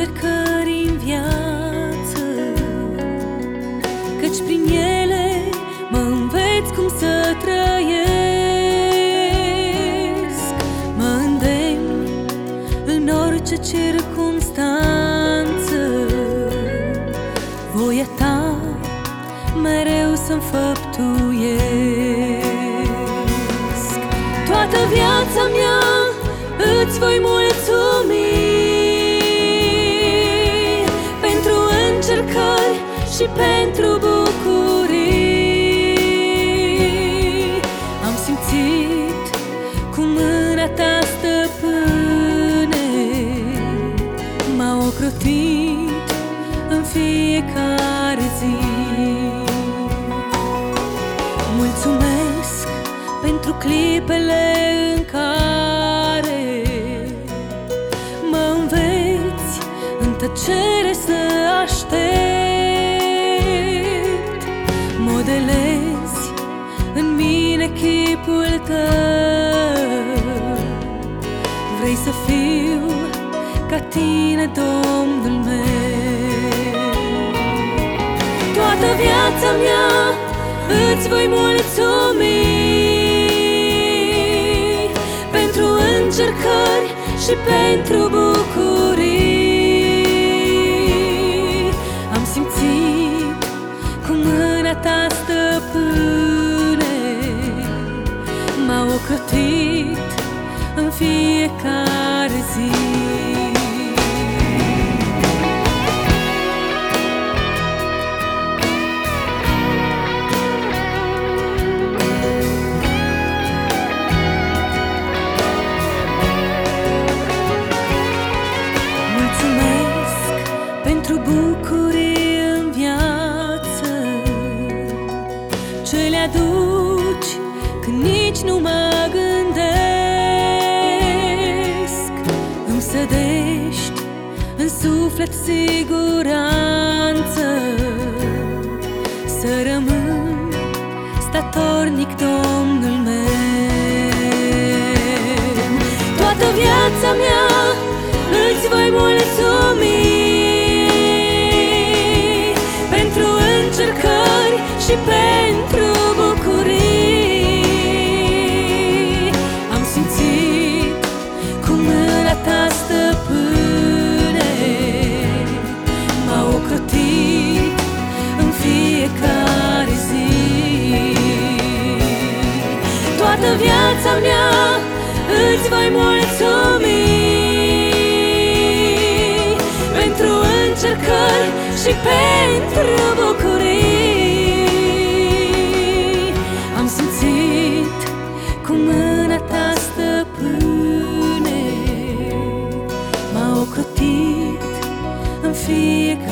încercări în viață. Căci prin ele mă înveți cum să trăiesc. Mă îndemn în orice circunstanță. Voia ta mereu să-mi făptuiesc. Toată viața mea îți voi mulțumi. Și pentru bucurii. Am simțit cum mâna ta stăpâne M-a ocrotit în fiecare zi. Mulțumesc pentru clipele în care Mă înveți în tăcere să aștept mine chipul tău. Vrei să fiu ca tine, Domnul meu. Toată viața mea îți voi mulțumi Pentru încercări și pentru bucurii. Am simțit cum mâna ta stăpâne M-a ocrotit în fiecare zi. Mulțumesc pentru bucurii în viață. Ce le aduci când nici nu mă gândesc Îmi sădești în suflet siguranță. Să rămân statornic Domnul meu. Toată viața mea îți voi mulțumi viața mea Îți voi mulțumi. Pentru încercări și pentru bucurii Am simțit cum mâna ta stăpâne M-a ocrotit în fiecare